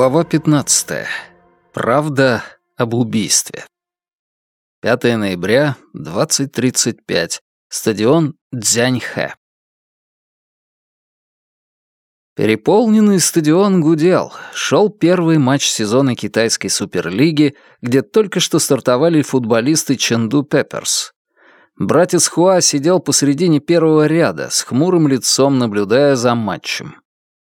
Глава 15. Правда об убийстве. 5 ноября, 20.35. Стадион Цзяньхэ. Переполненный стадион гудел. Шел первый матч сезона китайской суперлиги, где только что стартовали футболисты Чэнду Пепперс. Братец Хуа сидел посредине первого ряда, с хмурым лицом наблюдая за матчем.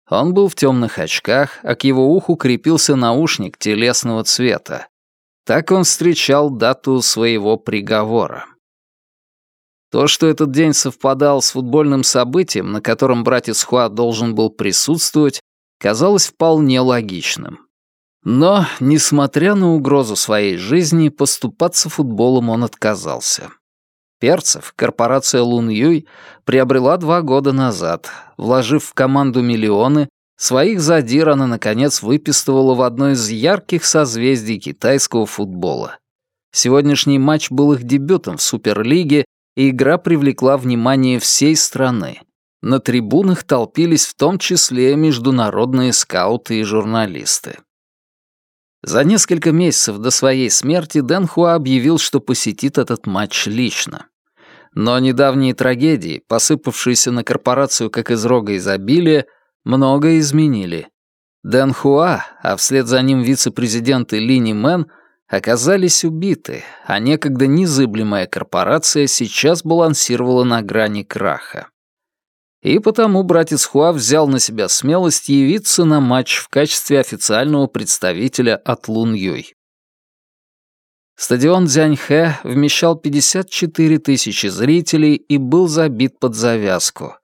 Он был в темных очках, а к его уху крепился наушник телесного цвета. Так он встречал дату своего приговора. То, что этот день совпадал с футбольным событием, на котором братец Хуа должен был присутствовать, казалось вполне логичным. Но, несмотря на угрозу своей жизни, поступаться футболом он отказался. Перцев корпорация Лун Юй приобрела два года назад. Вложив в команду миллионы, своих задир она, наконец, выпистывала в одно из ярких созвездий китайского футбола. Сегодняшний матч был их дебютом в Суперлиге, и игра привлекла внимание всей страны. На трибунах толпились в том числе международные скауты и журналисты. За несколько месяцев до своей смерти Дэн Хуа объявил, что посетит этот матч лично. Но недавние трагедии, посыпавшиеся на корпорацию как из рога изобилия, многое изменили. Дэн Хуа, а вслед за ним вице-президент и Лини Мэн оказались убиты, а некогда незыблемая корпорация сейчас балансировала на грани краха. И потому братец Хуа взял на себя смелость явиться на матч в качестве официального представителя от Лун Юй. Стадион Дзяньхэ вмещал 54 тысячи зрителей и был забит под завязку.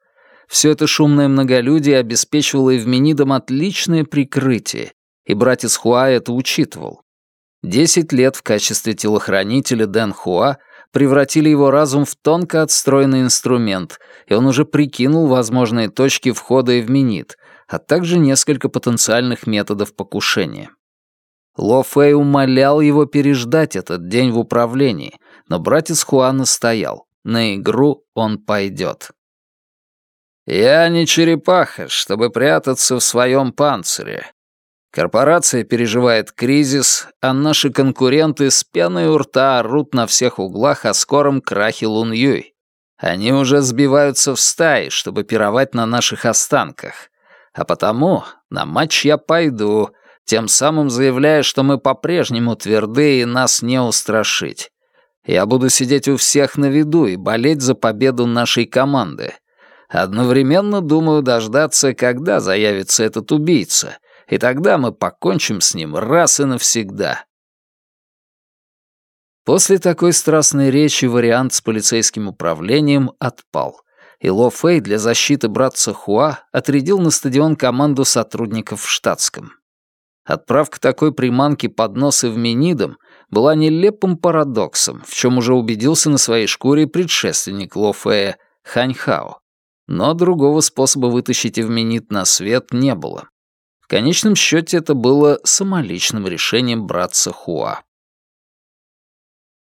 Все это шумное многолюдие обеспечивало Эвменидам отличное прикрытие, и братец Хуа это учитывал. Десять лет в качестве телохранителя Дэн Хуа превратили его разум в тонко отстроенный инструмент, и он уже прикинул возможные точки входа Эвменид, а также несколько потенциальных методов покушения. Ло Фэй умолял его переждать этот день в управлении, но братец Хуан стоял. На игру он пойдет. «Я не черепаха, чтобы прятаться в своем панцире. Корпорация переживает кризис, а наши конкуренты с пеной у рта орут на всех углах о скором крахе Лун Юй. Они уже сбиваются в стаи, чтобы пировать на наших останках. А потому на матч я пойду, тем самым заявляя, что мы по-прежнему тверды и нас не устрашить. Я буду сидеть у всех на виду и болеть за победу нашей команды. Одновременно думаю дождаться, когда заявится этот убийца, и тогда мы покончим с ним раз и навсегда. После такой страстной речи вариант с полицейским управлением отпал, и Ло Фэй для защиты братца Хуа отрядил на стадион команду сотрудников в штатском. Отправка такой приманки под нос Эвменидам была нелепым парадоксом, в чем уже убедился на своей шкуре предшественник Лофея Ханьхао. Но другого способа вытащить Эвменид на свет не было. В конечном счете это было самоличным решением братца Хуа.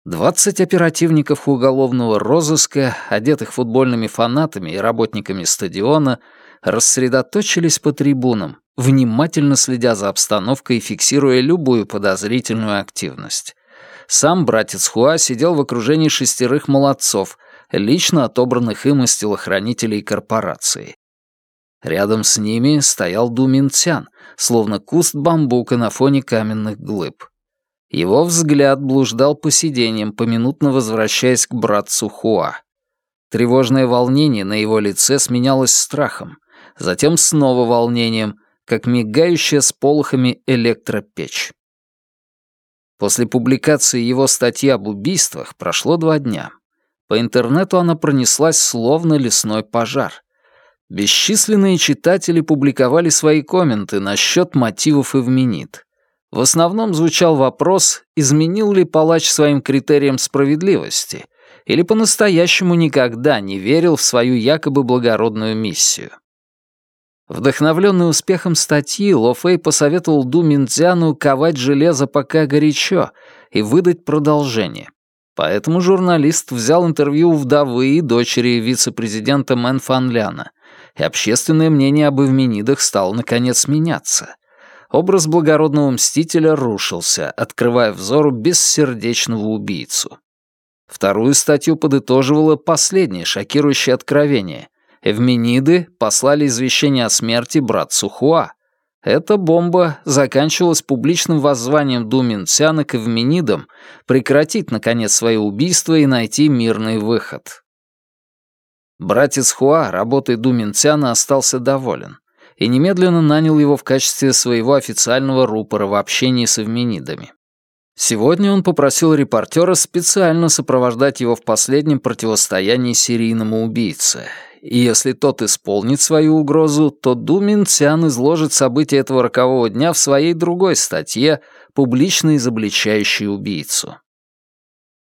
Двадцать оперативников уголовного розыска, одетых футбольными фанатами и работниками стадиона, рассредоточились по трибунам, внимательно следя за обстановкой и фиксируя любую подозрительную активность. Сам братец Хуа сидел в окружении шестерых молодцов, лично отобранных им из телохранителей корпорации. Рядом с ними стоял Ду Минцян, словно куст бамбука на фоне каменных глыб. Его взгляд блуждал по сиденьям, поминутно возвращаясь к братцу Хуа. Тревожное волнение на его лице сменялось страхом, затем снова волнением, как мигающая с полохами электропечь. После публикации его статьи об убийствах прошло два дня. По интернету она пронеслась словно лесной пожар. Бесчисленные читатели публиковали свои комменты насчет мотивов Эвменит. В основном звучал вопрос, изменил ли палач своим критериям справедливости или по-настоящему никогда не верил в свою якобы благородную миссию. Вдохновленный успехом статьи, Ло Фэй посоветовал Ду Минцзяну ковать железо пока горячо и выдать продолжение. Поэтому журналист взял интервью у вдовы и дочери вице-президента Мэн Фан Ляна, и общественное мнение об Эвменидах стало наконец меняться. Образ благородного мстителя рушился, открывая взору бессердечного убийцу. Вторую статью подытоживало последнее шокирующее откровение. Эвмениды послали извещение о смерти братцу Хуа. Эта бомба заканчивалась публичным воззванием Думинцяна к Эвменидам прекратить, наконец, свое убийство и найти мирный выход. Братец Хуа работой Думинцяна остался доволен и немедленно нанял его в качестве своего официального рупора в общении с эвменидами. Сегодня он попросил репортера специально сопровождать его в последнем противостоянии серийному убийце. И если тот исполнит свою угрозу, то Думин Цян изложит события этого рокового дня в своей другой статье, публично изобличающей убийцу.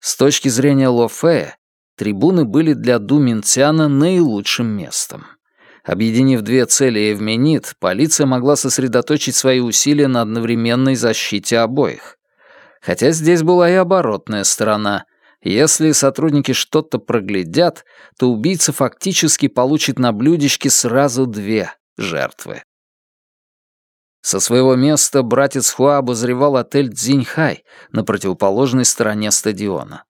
С точки зрения Ло Фея, трибуны были для Думинцяна наилучшим местом. Объединив две цели Эвменит, полиция могла сосредоточить свои усилия на одновременной защите обоих. Хотя здесь была и оборотная сторона. Если сотрудники что-то проглядят, то убийца фактически получит на блюдечке сразу две жертвы. Со своего места братец Хуа обозревал отель Цзиньхай на противоположной стороне стадиона.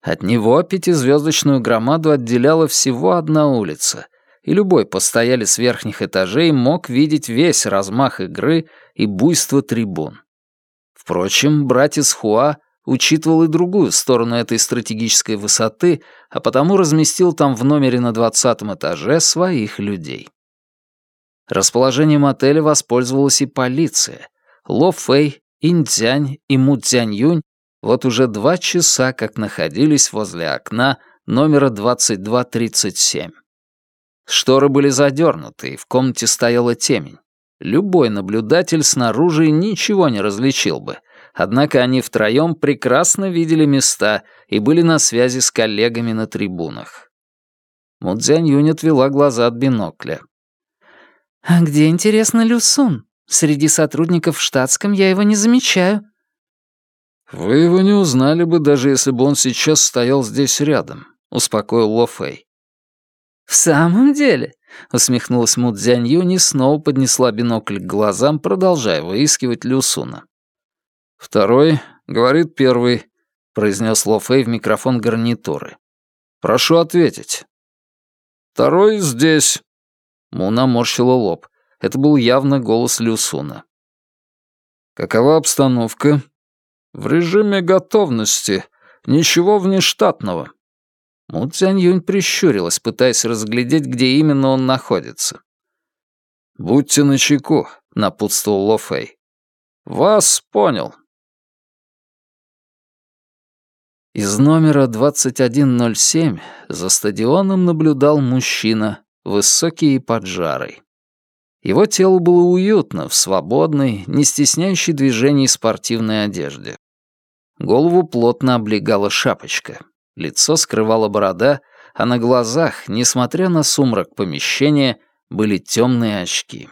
От него пятизвездочную громаду отделяла всего одна улица, и любой постоялец верхних этажей мог видеть весь размах игры и буйство трибун. Впрочем, братец Хуа учитывал и другую сторону этой стратегической высоты, а потому разместил там в номере на двадцатом этаже своих людей. Расположением отеля воспользовалась и полиция. Ло Фэй, Инцзянь и Му Цзянь вот уже два часа как находились возле окна номера 2237. Шторы были задернуты, и в комнате стояла темень. Любой наблюдатель снаружи ничего не различил бы, однако они втроем прекрасно видели места и были на связи с коллегами на трибунах. Мудзянь Юнь отвела глаза от бинокля. «А где, интересно, Люсун? Среди сотрудников в штатском я его не замечаю». «Вы его не узнали бы, даже если бы он сейчас стоял здесь рядом», — успокоил Ло Фэй. «В самом деле?» — усмехнулась Му Цзянь снова поднесла бинокль к глазам, продолжая выискивать Люсуна. «Второй, — говорит первый, — произнес Ло Фэй в микрофон гарнитуры. «Прошу ответить». «Второй здесь». Му наморщила лоб. Это был явно голос Люсуна. «Какова обстановка?» «В режиме готовности. Ничего внештатного». Му Цзянь прищурилась, пытаясь разглядеть, где именно он находится. «Будьте начеку», — напутствовал Ло Фэй. «Вас понял». Из номера 2107 за стадионом наблюдал мужчина, высокий и поджарый. Его тело было уютно, в свободной, не стесняющей движений спортивной одежде. Голову плотно облегала шапочка. Лицо скрывала борода, а на глазах, несмотря на сумрак помещения, были темные очки.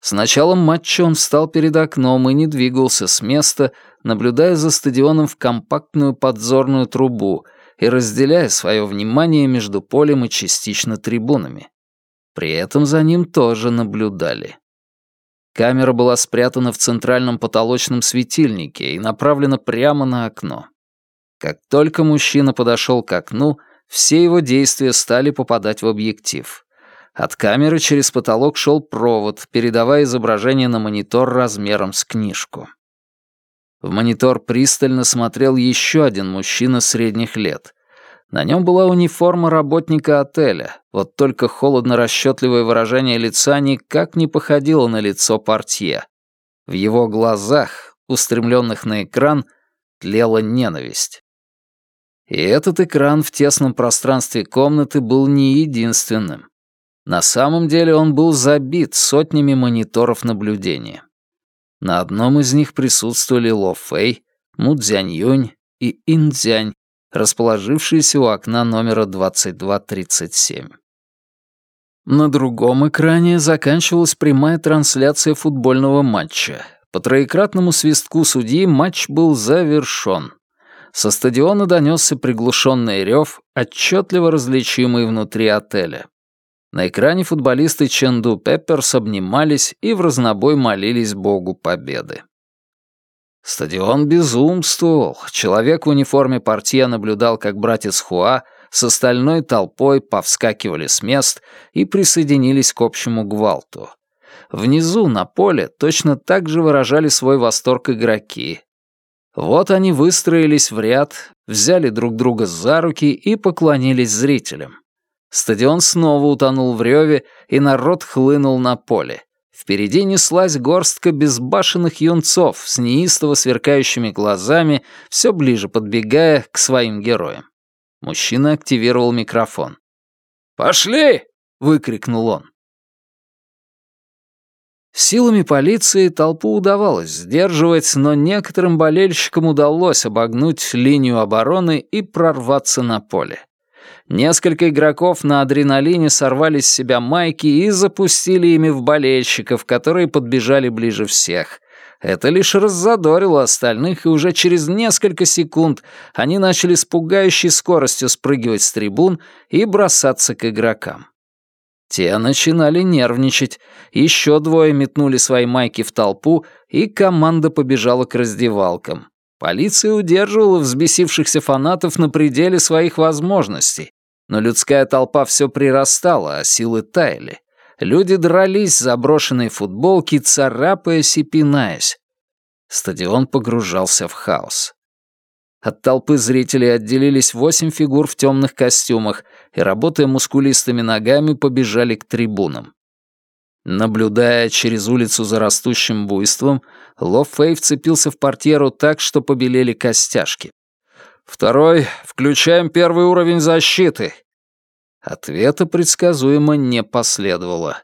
С началом матча он встал перед окном и не двигался с места, наблюдая за стадионом в компактную подзорную трубу и разделяя свое внимание между полем и частично трибунами. При этом за ним тоже наблюдали. Камера была спрятана в центральном потолочном светильнике и направлена прямо на окно. Как только мужчина подошел к окну, все его действия стали попадать в объектив. От камеры через потолок шел провод, передавая изображение на монитор размером с книжку. В монитор пристально смотрел еще один мужчина средних лет. На нем была униформа работника отеля, вот только холодно-расчетливое выражение лица никак не походило на лицо портье. В его глазах, устремленных на экран, тлела ненависть. И этот экран в тесном пространстве комнаты был не единственным. На самом деле он был забит сотнями мониторов наблюдения. На одном из них присутствовали Ло Фэй, Му Цзянь и Ин Цзянь, расположившиеся у окна номера 2237. На другом экране заканчивалась прямая трансляция футбольного матча. По троекратному свистку судьи матч был завершён. Со стадиона донесся приглушенный рев, отчетливо различимый внутри отеля. На экране футболисты Ченду Пепперс обнимались и в разнобой молились Богу победы. Стадион безумствовал. Человек в униформе портье наблюдал, как братец Хуа с остальной толпой повскакивали с мест и присоединились к общему гвалту. Внизу, на поле, точно так же выражали свой восторг игроки. Вот они выстроились в ряд, взяли друг друга за руки и поклонились зрителям. Стадион снова утонул в реве, и народ хлынул на поле. Впереди неслась горстка безбашенных юнцов с неистово сверкающими глазами, все ближе подбегая к своим героям. Мужчина активировал микрофон. «Пошли!» — выкрикнул он. Силами полиции толпу удавалось сдерживать, но некоторым болельщикам удалось обогнуть линию обороны и прорваться на поле. Несколько игроков на адреналине сорвали с себя майки и запустили ими в болельщиков, которые подбежали ближе всех. Это лишь раззадорило остальных, и уже через несколько секунд они начали с пугающей скоростью спрыгивать с трибун и бросаться к игрокам. Те начинали нервничать, еще двое метнули свои майки в толпу, и команда побежала к раздевалкам. Полиция удерживала взбесившихся фанатов на пределе своих возможностей, но людская толпа все прирастала, а силы таяли. Люди дрались за брошенные футболки, царапаясь и пинаясь. Стадион погружался в хаос. От толпы зрителей отделились восемь фигур в темных костюмах и, работая мускулистыми ногами, побежали к трибунам. Наблюдая через улицу за растущим буйством, Ло Фэй вцепился в портьеру так, что побелели костяшки. Второй — включаем первый уровень защиты. Ответа предсказуемо не последовало.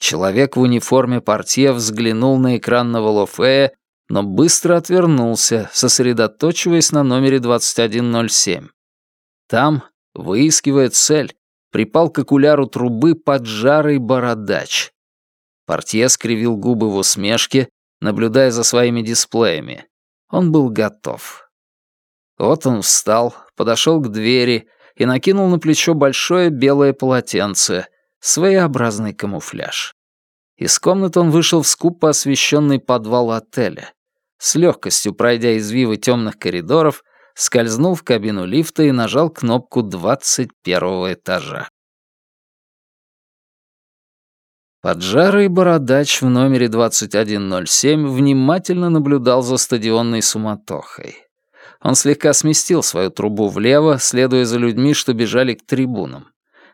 Человек в униформе портье взглянул на экран Новолофея, но быстро отвернулся, сосредоточиваясь на номере 2107. Там, выискивая цель, припал к окуляру трубы поджарый бородач. Портье скривил губы в усмешке, наблюдая за своими дисплеями. Он был готов. Вот он встал, подошел к двери и накинул на плечо большое белое полотенце, своеобразный камуфляж. Из комнаты он вышел в скупо освещенный подвал отеля. С легкостью пройдя извивы темных коридоров, скользнул в кабину лифта и нажал кнопку 21 этажа. Поджарый бородач в номере 2107 внимательно наблюдал за стадионной суматохой. Он слегка сместил свою трубу влево, следуя за людьми, что бежали к трибунам.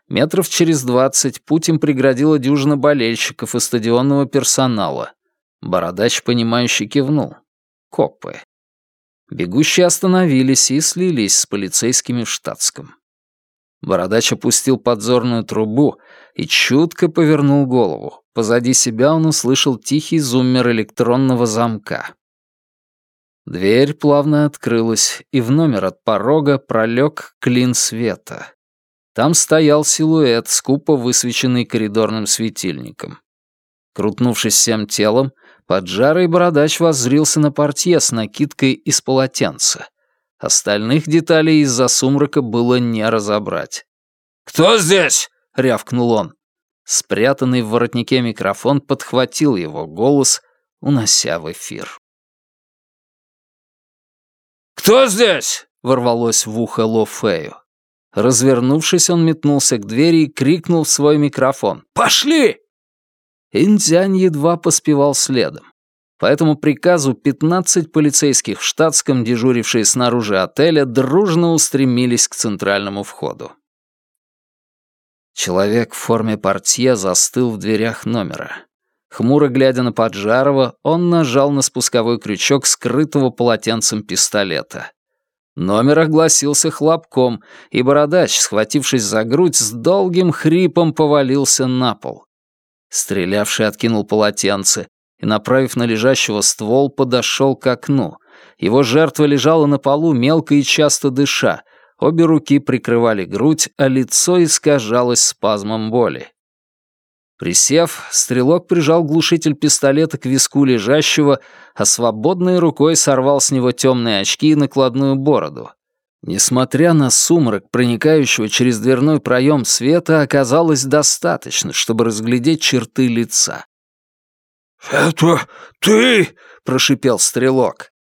Метров через двадцать путь им преградила дюжина болельщиков и стадионного персонала. Бородач, понимающе кивнул. Копы. Бегущие остановились и слились с полицейскими в штатском. Бородач опустил подзорную трубу и чутко повернул голову. Позади себя он услышал тихий зуммер электронного замка. Дверь плавно открылась, и в номер от порога пролег клин света. Там стоял силуэт, скупо высвеченный коридорным светильником. Крутнувшись всем телом, поджарый бородач воззрился на портье с накидкой из полотенца. Остальных деталей из-за сумрака было не разобрать. «Кто здесь?» — рявкнул он. Спрятанный в воротнике микрофон подхватил его голос, унося в эфир. «Кто здесь?» — ворвалось в ухо Ло Фею. Развернувшись, он метнулся к двери и крикнул в свой микрофон. «Пошли!» Индзянь едва поспевал следом. По этому приказу 15 полицейских в штатском, дежурившие снаружи отеля, дружно устремились к центральному входу. Человек в форме портье застыл в дверях номера. Хмуро глядя на Поджарова, он нажал на спусковой крючок скрытого полотенцем пистолета. Номер огласился хлопком, и бородач, схватившись за грудь, с долгим хрипом повалился на пол. Стрелявший откинул полотенце и, направив на лежащего ствол, подошел к окну. Его жертва лежала на полу, мелко и часто дыша. Обе руки прикрывали грудь, а лицо искажалось спазмом боли. Присев, стрелок прижал глушитель пистолета к виску лежащего, а свободной рукой сорвал с него темные очки и накладную бороду. Несмотря на сумрак, проникающего через дверной проем света, оказалось достаточно, чтобы разглядеть черты лица. «Это ты?» — прошипел стрелок.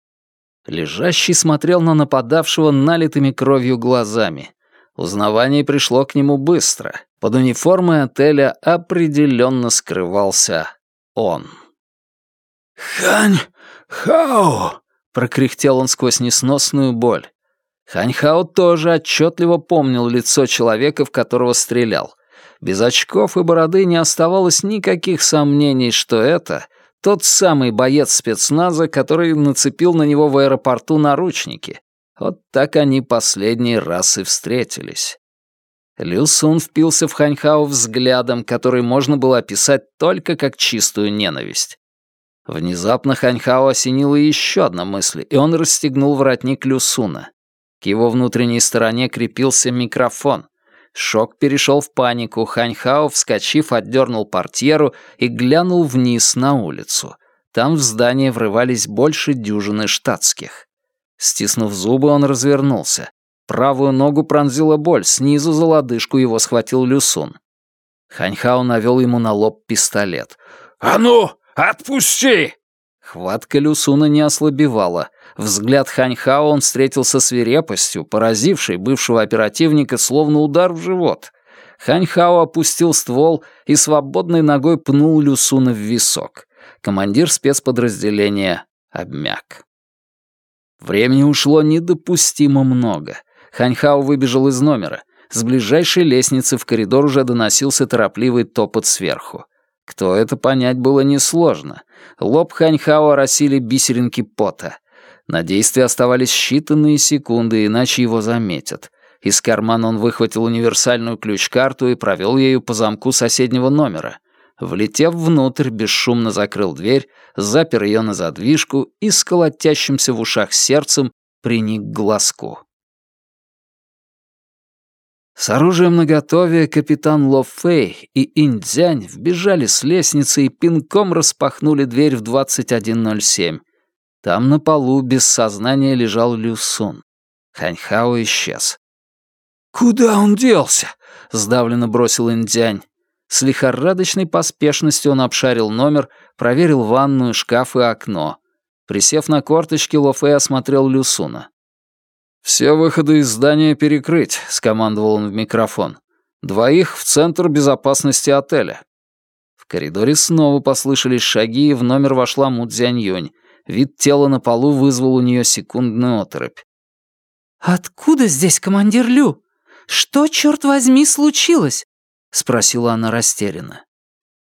Лежащий смотрел на нападавшего налитыми кровью глазами. Узнавание пришло к нему быстро. Под униформой отеля определенно скрывался он. «Хань Хао!» — прокряхтел он сквозь несносную боль. Ханьхао тоже отчетливо помнил лицо человека, в которого стрелял. Без очков и бороды не оставалось никаких сомнений, что это тот самый боец спецназа, который нацепил на него в аэропорту наручники. Вот так они последний раз и встретились. Лю Сун впился в Ханьхао взглядом, который можно было описать только как чистую ненависть. Внезапно Ханьхао осенила еще одна мысль, и он расстегнул воротник Люсуна. К его внутренней стороне крепился микрофон. Шок перешел в панику, Ханьхао, вскочив, отдернул портьеру и глянул вниз на улицу. Там в здание врывались больше дюжины штатских. Стиснув зубы, он развернулся. Правую ногу пронзила боль, снизу за лодыжку его схватил Люсун. Ханьхао навел ему на лоб пистолет. «А ну, отпусти!» Хватка Люсуна не ослабевала. Взгляд Ханьхао он встретил со свирепостью, поразившей бывшего оперативника словно удар в живот. Ханьхао опустил ствол и свободной ногой пнул Люсуна в висок. Командир спецподразделения обмяк. Времени ушло недопустимо много. Ханьхао выбежал из номера. С ближайшей лестницы в коридор уже доносился торопливый топот сверху. Кто это понять было несложно. Лоб Ханьхао оросили бисеринки пота. На действие оставались считанные секунды, иначе его заметят. Из кармана он выхватил универсальную ключ-карту и провел ею по замку соседнего номера. Влетев внутрь, бесшумно закрыл дверь, запер ее на задвижку и с колотящимся в ушах сердцем приник к глазку. С оружием наготове капитан Ло Фэй и Индзянь вбежали с лестницы и пинком распахнули дверь в 21.07. Там на полу без сознания лежал Лю Сун. Ханьхао исчез. «Куда он делся?» — сдавленно бросил Индзянь. С лихорадочной поспешностью он обшарил номер, проверил ванную, шкаф и окно. Присев на корточки, Ло Фэй осмотрел Люсуна. «Все выходы из здания перекрыть», — скомандовал он в микрофон. «Двоих в центр безопасности отеля». В коридоре снова послышались шаги, и в номер вошла Му Цзяньюнь. Вид тела на полу вызвал у нее секундную оторопь. «Откуда здесь командир Лю? Что, черт возьми, случилось?» — спросила она растерянно.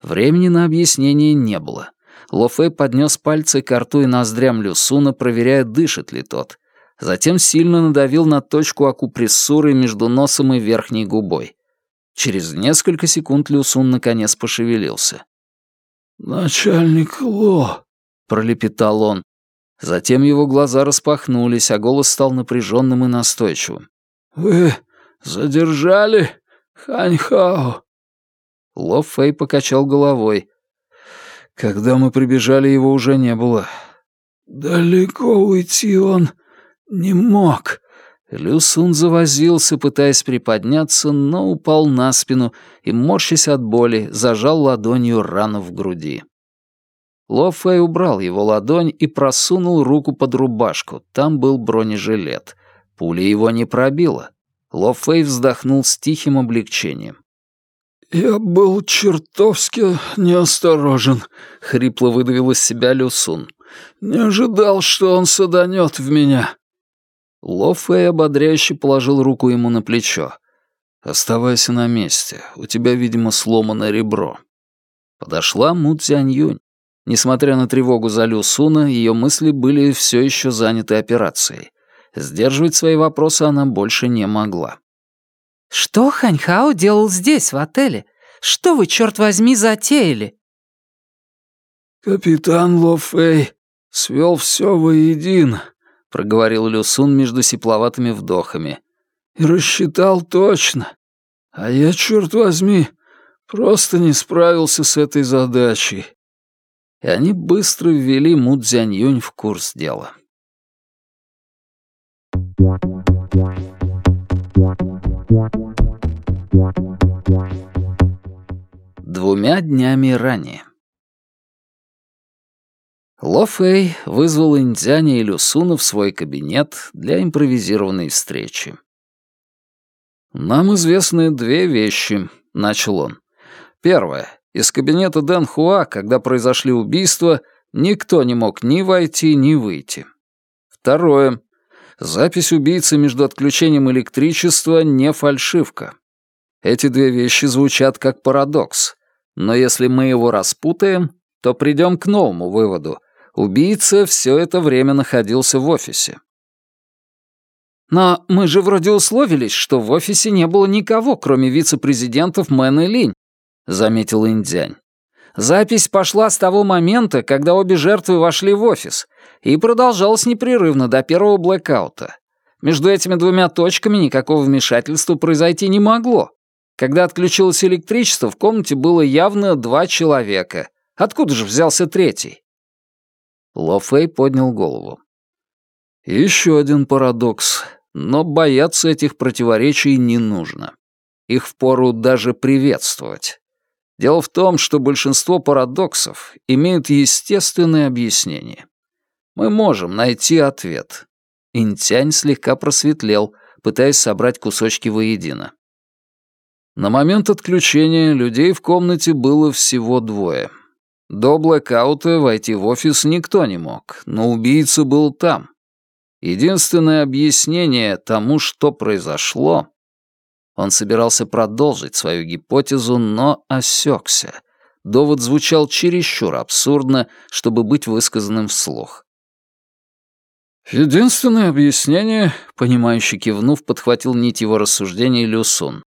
Времени на объяснение не было. Ло Фэй поднес пальцы к рту и ноздрям Люсуна, проверяя, дышит ли тот. Затем сильно надавил на точку акупрессуры между носом и верхней губой. Через несколько секунд Люсун наконец пошевелился. «Начальник Ло», — пролепетал он. Затем его глаза распахнулись, а голос стал напряженным и настойчивым. «Вы задержали Ханьхао?» Ло Фэй покачал головой. «Когда мы прибежали, его уже не было». «Далеко уйти он «Не мог». Люсун завозился, пытаясь приподняться, но упал на спину и, морщась от боли, зажал ладонью рану в груди. Ло Фэй убрал его ладонь и просунул руку под рубашку. Там был бронежилет. Пуля его не пробила. Ло Фэй вздохнул с тихим облегчением. «Я был чертовски неосторожен», — хрипло выдавил из себя Люсун. «Не ожидал, что он саданет в меня». Ло Фэй ободряюще положил руку ему на плечо. «Оставайся на месте. У тебя, видимо, сломано ребро». Подошла Му Цзянь Несмотря на тревогу за Лю Суна, ее мысли были все еще заняты операцией. Сдерживать свои вопросы она больше не могла. «Что Ханьхао делал здесь, в отеле? Что вы, черт возьми, затеяли?» «Капитан Ло Фэй свел все воедино», — проговорил Люсун между сипловатыми вдохами. «И рассчитал точно. А я, черт возьми, просто не справился с этой задачей». И они быстро ввели Му Цзяньюнь в курс дела. Двумя днями ранее. Ло Фэй вызвал Индзяня и Люсуна в свой кабинет для импровизированной встречи. «Нам известны две вещи», — начал он. «Первое. Из кабинета Дэн Хуа, когда произошли убийства, никто не мог ни войти, ни выйти. Второе. Запись убийцы между отключением электричества не фальшивка. Эти две вещи звучат как парадокс. Но если мы его распутаем, то придем к новому выводу. Убийца все это время находился в офисе. «Но мы же вроде условились, что в офисе не было никого, кроме вице-президентов Мэн и Линь», — заметил Индзянь. «Запись пошла с того момента, когда обе жертвы вошли в офис, и продолжалась непрерывно до первого блэкаута. Между этими двумя точками никакого вмешательства произойти не могло. Когда отключилось электричество, в комнате было явно два человека. Откуда же взялся третий?» Ло Фэй поднял голову. «Еще один парадокс. Но бояться этих противоречий не нужно. Их впору даже приветствовать. Дело в том, что большинство парадоксов имеют естественное объяснение. Мы можем найти ответ. Интянь слегка просветлел, пытаясь собрать кусочки воедино. На момент отключения людей в комнате было всего двое. До блэкаута войти в офис никто не мог, но убийца был там. Единственное объяснение тому, что произошло... Он собирался продолжить свою гипотезу, но осекся. Довод звучал чересчур абсурдно, чтобы быть высказанным вслух. «Единственное объяснение», — понимающе кивнув, подхватил нить его рассуждений Люсун,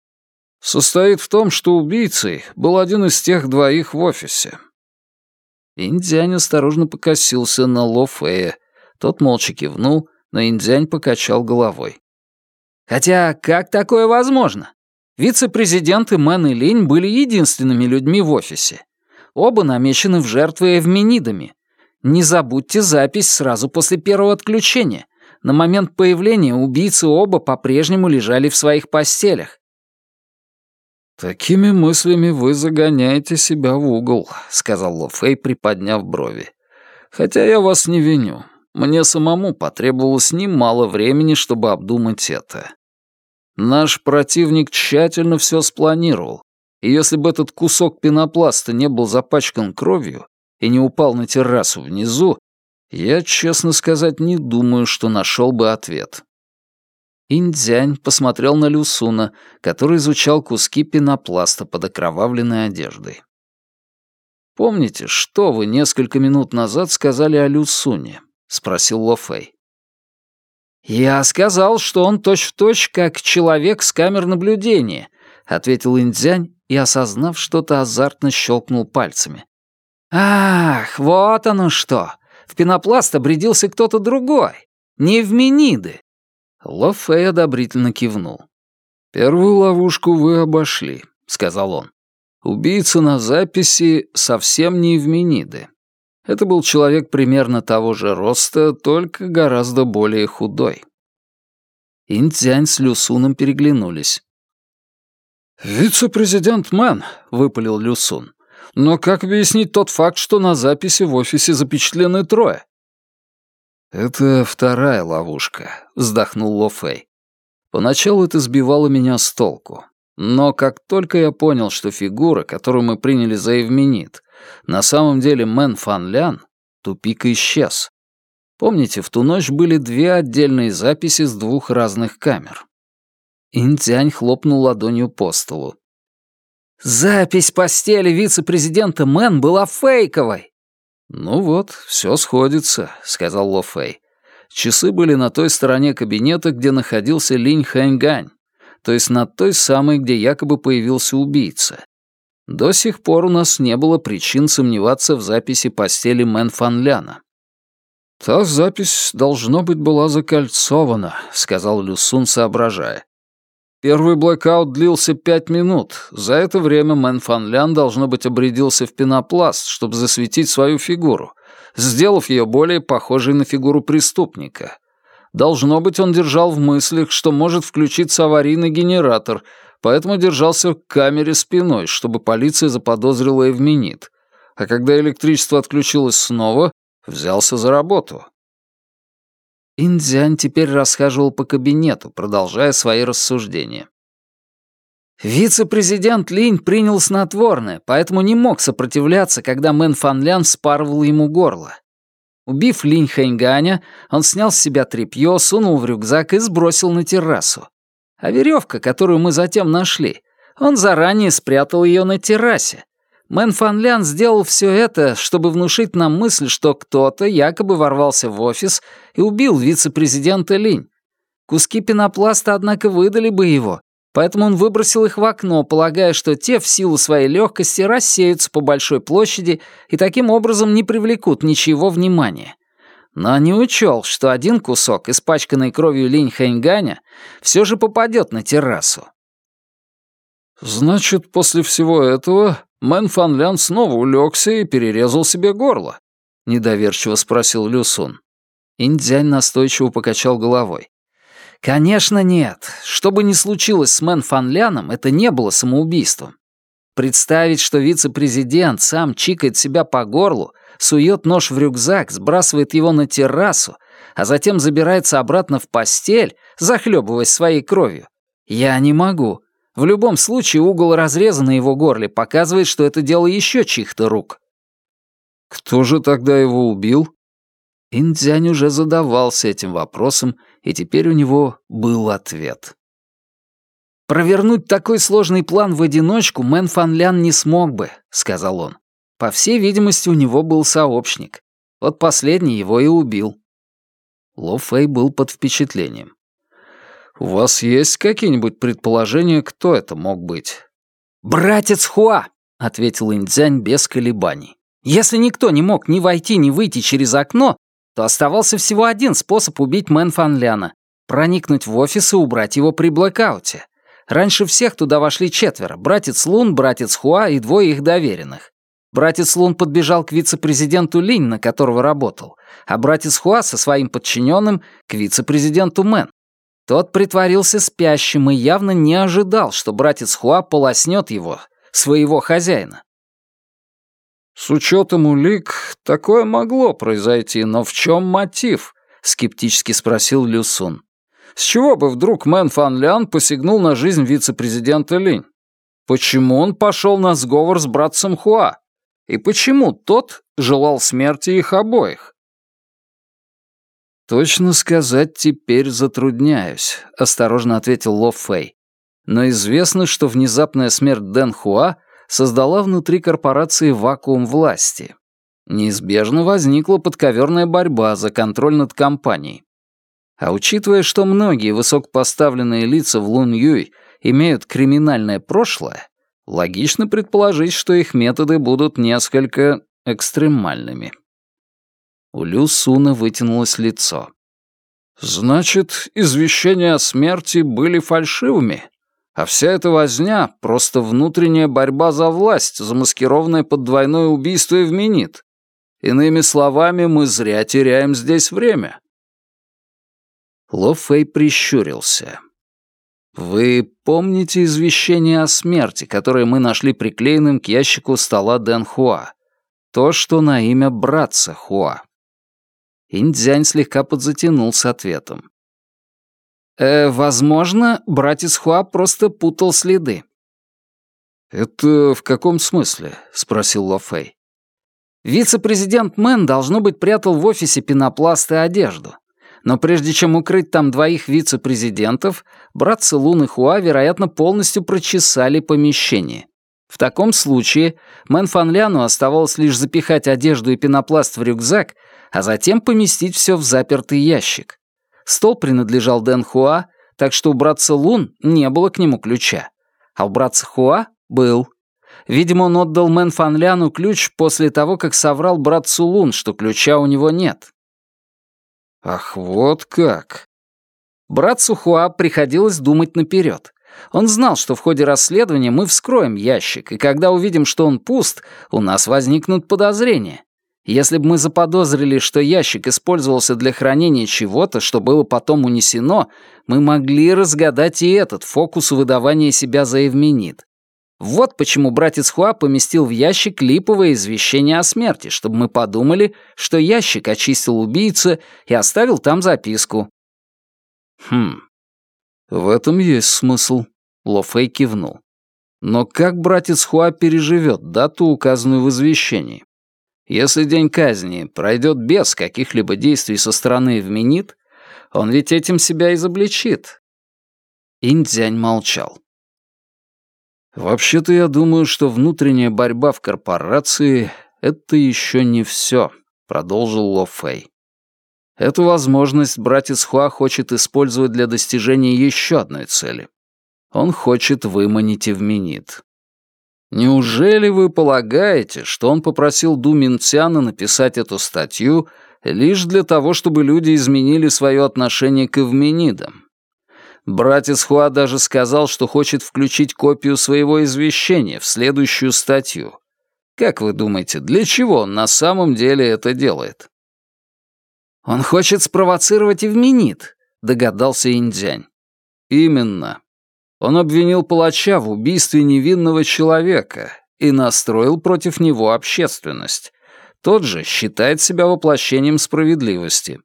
«состоит в том, что убийцей был один из тех двоих в офисе». Индзянь осторожно покосился на Ло Фея. Тот молча кивнул, но Индзянь покачал головой. «Хотя как такое возможно? Вице-президенты Мэн и Линь были единственными людьми в офисе. Оба намечены в жертвы эвменидами. Не забудьте запись сразу после первого отключения. На момент появления убийцы оба по-прежнему лежали в своих постелях. «Такими мыслями вы загоняете себя в угол», — сказал Ло Фэй, приподняв брови. «Хотя я вас не виню. Мне самому потребовалось немало времени, чтобы обдумать это. Наш противник тщательно все спланировал, и если бы этот кусок пенопласта не был запачкан кровью и не упал на террасу внизу, я, честно сказать, не думаю, что нашел бы ответ. Индзянь посмотрел на Люсуна, который изучал куски пенопласта под окровавленной одеждой. «Помните, что вы несколько минут назад сказали о Люсуне?» — спросил Ло Фэй. «Я сказал, что он точь-в-точь точь как человек с камер наблюдения», — ответил Индзянь и, осознав что-то, азартно щелкнул пальцами. «Ах, вот оно что! В пенопласт обрядился кто-то другой. Не в Мениды!» Ло Фэй одобрительно кивнул. «Первую ловушку вы обошли», — сказал он. «Убийца на записи совсем не в Мениды. Это был человек примерно того же роста, только гораздо более худой. Интзянь с Люсуном переглянулись. «Вице-президент Мэн», — выпалил Люсун. «Но как объяснить тот факт, что на записи в офисе запечатлены трое?» «Это вторая ловушка», — вздохнул Ло Фэй. «Поначалу это сбивало меня с толку. Но как только я понял, что фигура, которую мы приняли за Евменит, на самом деле Мэн Фан Лян, тупик исчез. Помните, в ту ночь были две отдельные записи с двух разных камер. Интянь хлопнул ладонью по столу. «Запись постели вице-президента Мэн была фейковой!» «Ну вот, все сходится», — сказал Ло Фэй. Часы были на той стороне кабинета, где находился Линь Хэньгань, то есть на той самой, где якобы появился убийца. До сих пор у нас не было причин сомневаться в записи постели Мэн Фан Ляна. «Та запись, должно быть, была закольцована», — сказал Люсун, соображая. «Первый блэкаут длился пять минут. За это время Мэн Фан Лян, должно быть, обрядился в пенопласт, чтобы засветить свою фигуру, сделав ее более похожей на фигуру преступника. Должно быть, он держал в мыслях, что может включиться аварийный генератор, поэтому держался к камере спиной, чтобы полиция заподозрила Эвменид. А когда электричество отключилось снова, взялся за работу. Инь Цзянь теперь расхаживал по кабинету, продолжая свои рассуждения. Вице-президент Линь принял снотворное, поэтому не мог сопротивляться, когда Мэн Фанлян вспарывал ему горло. Убив Линь Хэньганя, он снял с себя тряпье, сунул в рюкзак и сбросил на террасу. А веревка, которую мы затем нашли, он заранее спрятал ее на террасе. Мэн Фанлян сделал все это, чтобы внушить нам мысль, что кто-то якобы ворвался в офис и убил вице-президента Линь. Куски пенопласта, однако, выдали бы его, поэтому он выбросил их в окно, полагая, что те в силу своей легкости рассеются по большой площади и таким образом не привлекут ничего внимания. Но не учел, что один кусок, испачканный кровью Линь Хэньганя, все же попадет на террасу. «Значит, после всего этого Мэн Фан Лян снова улегся и перерезал себе горло?» — недоверчиво спросил Люсун. Индзянь настойчиво покачал головой. «Конечно нет. Что бы ни случилось с Мэн Фан Ляном, это не было самоубийством. Представить, что вице-президент сам чикает себя по горлу, сует нож в рюкзак, сбрасывает его на террасу, а затем забирается обратно в постель, захлебываясь своей кровью. Я не могу. В любом случае угол разреза на его горле показывает, что это дело еще чьих-то рук. Кто же тогда его убил? Индзянь уже задавался этим вопросом, и теперь у него был ответ. «Провернуть такой сложный план в одиночку Мэн Фан Лян не смог бы», — сказал он. «По всей видимости, у него был сообщник. Вот последний его и убил». Ло Фэй был под впечатлением. «У вас есть какие-нибудь предположения, кто это мог быть?» «Братец Хуа!» — ответил Инь Цзянь без колебаний. «Если никто не мог ни войти, ни выйти через окно, то оставался всего один способ убить Мэн Фан Ляна — проникнуть в офис и убрать его при блэкауте. Раньше всех туда вошли четверо — братец Лун, братец Хуа и двое их доверенных. Братец Лун подбежал к вице-президенту Линь, на которого работал, а братец Хуа со своим подчиненным к вице-президенту Мэн. Тот притворился спящим и явно не ожидал, что братец Хуа полоснет его, своего хозяина. «С учетом улик, такое могло произойти, но в чем мотив?» — скептически спросил Люсун. «С чего бы вдруг Мэн Фан Лян посягнул на жизнь вице-президента Линь? Почему он пошел на сговор с братцем Хуа? И почему тот желал смерти их обоих?» «Точно сказать теперь затрудняюсь», — осторожно ответил Ло Фэй. «Но известно, что внезапная смерть Дэн Хуа создала внутри корпорации вакуум власти. Неизбежно возникла подковерная борьба за контроль над компанией. А учитывая, что многие высокопоставленные лица в Лун Юй имеют криминальное прошлое, логично предположить, что их методы будут несколько экстремальными. У Лю Суна вытянулось лицо. «Значит, извещения о смерти были фальшивыми, а вся эта возня — просто внутренняя борьба за власть, замаскированная под двойное убийство и вменит. Иными словами, мы зря теряем здесь время». Ло Фэй прищурился. «Вы помните извещение о смерти, которое мы нашли приклеенным к ящику стола Дэн Хуа? То, что на имя братца Хуа?» Индзянь слегка подзатянул с ответом. «Э, возможно, братец Хуа просто путал следы». «Это в каком смысле?» — спросил Ло Фэй. «Вице-президент Мэн, должно быть, прятал в офисе пенопласт и одежду. Но прежде чем укрыть там двоих вице-президентов, братцы Лун и Хуа, вероятно, полностью прочесали помещение. В таком случае Мэн Фан Ляну оставалось лишь запихать одежду и пенопласт в рюкзак а затем поместить все в запертый ящик. Стол принадлежал Дэн Хуа, так что у братца Лун не было к нему ключа. А у братца Хуа был. Видимо, он отдал Мэн Фан Ляну ключ после того, как соврал братцу Лун, что ключа у него нет. Ах, вот как. Братцу Хуа приходилось думать наперед. Он знал, что в ходе расследования мы вскроем ящик, и когда увидим, что он пуст, у нас возникнут подозрения. Если бы мы заподозрили, что ящик использовался для хранения чего-то, что было потом унесено, мы могли разгадать и этот фокус выдавания себя за эвменит. Вот почему братец Хуа поместил в ящик липовое извещение о смерти, чтобы мы подумали, что ящик очистил убийца и оставил там записку. Хм, в этом есть смысл, Ло Фэй кивнул. Но как братец Хуа переживет дату, указанную в извещении? Если день казни пройдет без каких-либо действий со стороны Эвменит, он ведь этим себя изобличит. Индзянь молчал. «Вообще-то я думаю, что внутренняя борьба в корпорации — это еще не все», — продолжил Ло Фэй. «Эту возможность братец Хуа хочет использовать для достижения еще одной цели. Он хочет выманить Эвменит. Неужели вы полагаете, что он попросил Ду Минцяна написать эту статью лишь для того, чтобы люди изменили свое отношение к Эвменидам? Братец Хуа даже сказал, что хочет включить копию своего извещения в следующую статью. Как вы думаете, для чего он на самом деле это делает? «Он хочет спровоцировать Эвменид», — догадался Индзянь. «Именно. Он обвинил палача в убийстве невинного человека и настроил против него общественность. Тот же считает себя воплощением справедливости.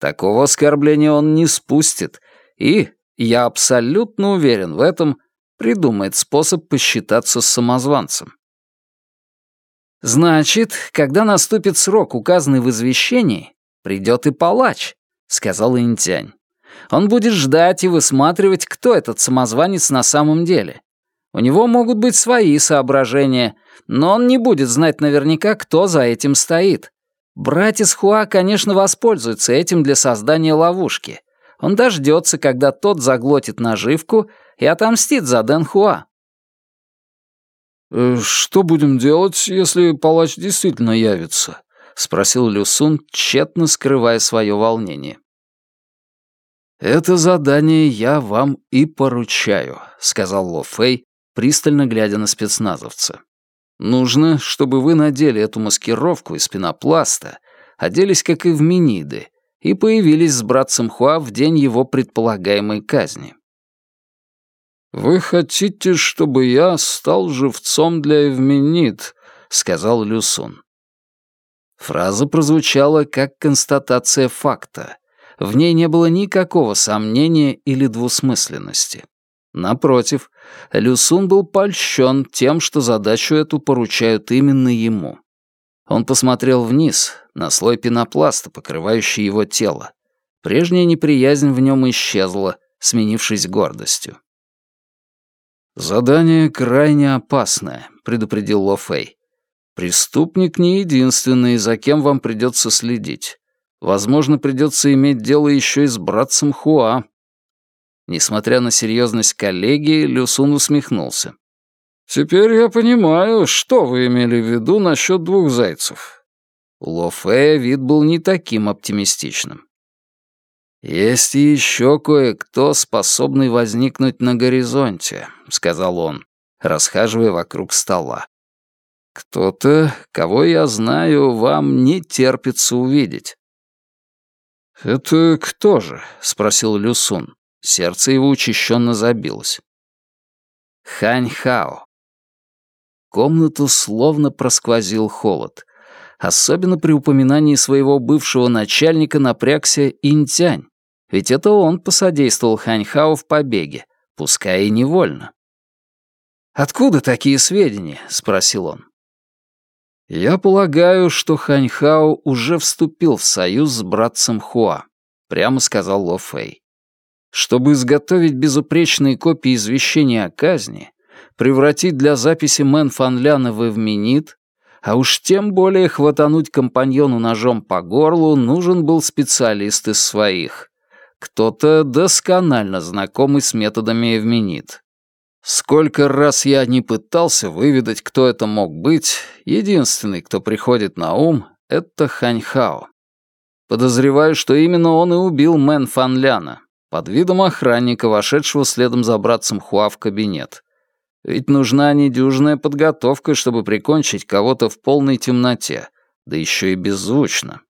Такого оскорбления он не спустит и, я абсолютно уверен в этом, придумает способ посчитаться с самозванцем. «Значит, когда наступит срок, указанный в извещении, придет и палач», — сказал Интянь. Он будет ждать и высматривать, кто этот самозванец на самом деле. У него могут быть свои соображения, но он не будет знать наверняка, кто за этим стоит. Братец Хуа, конечно, воспользуется этим для создания ловушки. Он дождется, когда тот заглотит наживку и отомстит за Дэн Хуа. «Э, «Что будем делать, если палач действительно явится?» — спросил Люсун, тщетно скрывая свое волнение. «Это задание я вам и поручаю», — сказал Ло Фэй, пристально глядя на спецназовца. «Нужно, чтобы вы надели эту маскировку из пенопласта, оделись как и в Миниды, и появились с братцем Хуа в день его предполагаемой казни». «Вы хотите, чтобы я стал живцом для Эвменит?» — сказал Люсун. Фраза прозвучала как констатация факта, в ней не было никакого сомнения или двусмысленности. Напротив, Люсун был польщен тем, что задачу эту поручают именно ему. Он посмотрел вниз, на слой пенопласта, покрывающий его тело. Прежняя неприязнь в нем исчезла, сменившись гордостью. «Задание крайне опасное», — предупредил Ло Фэй. «Преступник не единственный, за кем вам придется следить. Возможно, придется иметь дело еще и с братцем Хуа. Несмотря на серьезность коллеги, Люсун усмехнулся. «Теперь я понимаю, что вы имели в виду насчет двух зайцев». У Ло Фея вид был не таким оптимистичным. «Есть еще кое-кто, способный возникнуть на горизонте», — сказал он, расхаживая вокруг стола. «Кто-то, кого я знаю, вам не терпится увидеть. «Это кто же?» — спросил Люсун. Сердце его учащенно забилось. Хань Хао. Комнату словно просквозил холод. Особенно при упоминании своего бывшего начальника напрягся Интянь, ведь это он посодействовал Хань Хао в побеге, пускай и невольно. «Откуда такие сведения?» — спросил он. «Я полагаю, что Ханьхао уже вступил в союз с братцем Хуа», — прямо сказал Ло Фэй. «Чтобы изготовить безупречные копии извещения о казни, превратить для записи Мэн Фанляна в Эвменид, а уж тем более хватануть компаньону ножом по горлу, нужен был специалист из своих. Кто-то досконально знакомый с методами Эвменид. Сколько раз я не пытался выведать, кто это мог быть, единственный, кто приходит на ум, это Ханьхао. Подозреваю, что именно он и убил Мэн Фанляна, под видом охранника, вошедшего следом за братцем Хуа в кабинет. Ведь нужна недюжная подготовка, чтобы прикончить кого-то в полной темноте, да еще и беззвучно.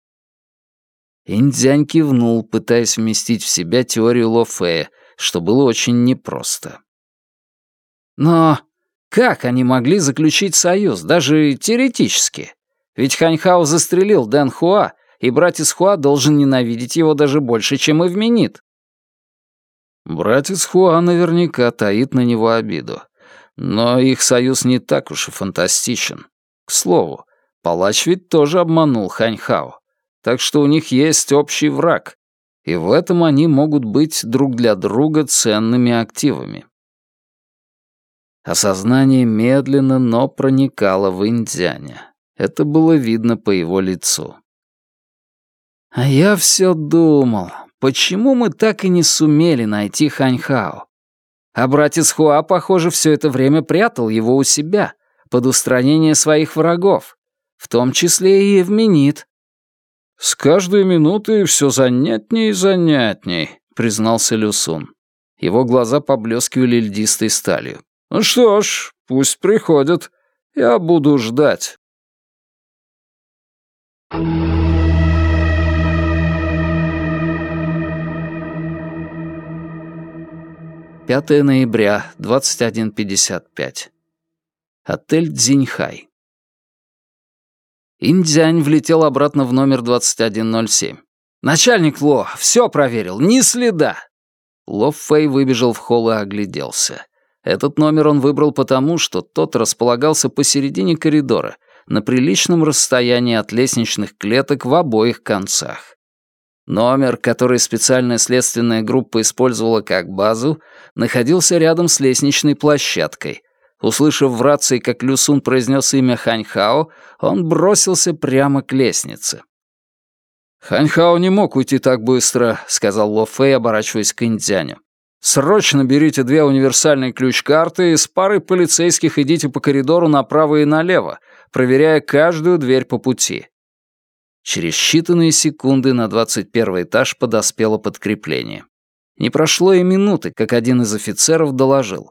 Индзянь кивнул, пытаясь вместить в себя теорию Ло Фея, что было очень непросто. Но как они могли заключить союз, даже теоретически? Ведь Ханьхао застрелил Дэн Хуа, и братец Хуа должен ненавидеть его даже больше, чем Эвменит. Братец Хуа наверняка таит на него обиду. Но их союз не так уж и фантастичен. К слову, палач ведь тоже обманул Ханьхао. Так что у них есть общий враг, и в этом они могут быть друг для друга ценными активами. Осознание медленно, но проникало в Индзяня. Это было видно по его лицу. А я все думал, почему мы так и не сумели найти Ханьхао? А братец Хуа, похоже, все это время прятал его у себя, под устранение своих врагов, в том числе и Евменит. «С каждой минутой все занятней и занятней», — признался Люсун. Его глаза поблескивали льдистой сталью. «Ну что ж, пусть приходят. Я буду ждать». 5 ноября, 21.55. Отель Дзиньхай. Индзянь влетел обратно в номер 2107. «Начальник Ло, все проверил, ни следа!» Ло Фэй выбежал в холл и огляделся. Этот номер он выбрал потому, что тот располагался посередине коридора, на приличном расстоянии от лестничных клеток в обоих концах. Номер, который специальная следственная группа использовала как базу, находился рядом с лестничной площадкой. Услышав в рации, как Люсун произнес имя Ханьхао, он бросился прямо к лестнице. «Ханьхао не мог уйти так быстро», — сказал Ло Фэй, оборачиваясь к Индзяню. «Срочно берите две универсальные ключ-карты и с парой полицейских идите по коридору направо и налево, проверяя каждую дверь по пути. Через считанные секунды на 21 этаж подоспело подкрепление. Не прошло и минуты, как один из офицеров доложил.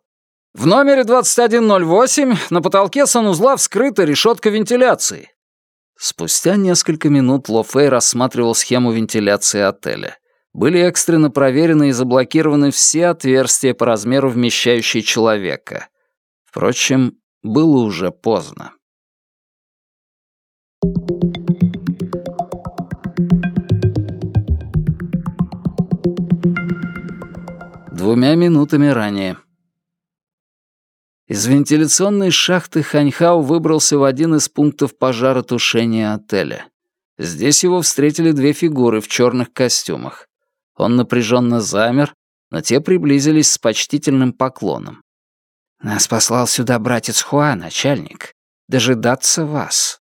«В номере 2108 на потолке санузла вскрыта решетка вентиляции». Спустя несколько минут Ло Фэй рассматривал схему вентиляции отеля. Были экстренно проверены и заблокированы все отверстия по размеру вмещающие человека. Впрочем, было уже поздно. Двумя минутами ранее. Из вентиляционной шахты Ханьхао выбрался в один из пунктов пожаротушения отеля. Здесь его встретили две фигуры в черных костюмах. Он напряженно замер, но те приблизились с почтительным поклоном. «Нас послал сюда братец Хуа, начальник. Дожидаться вас».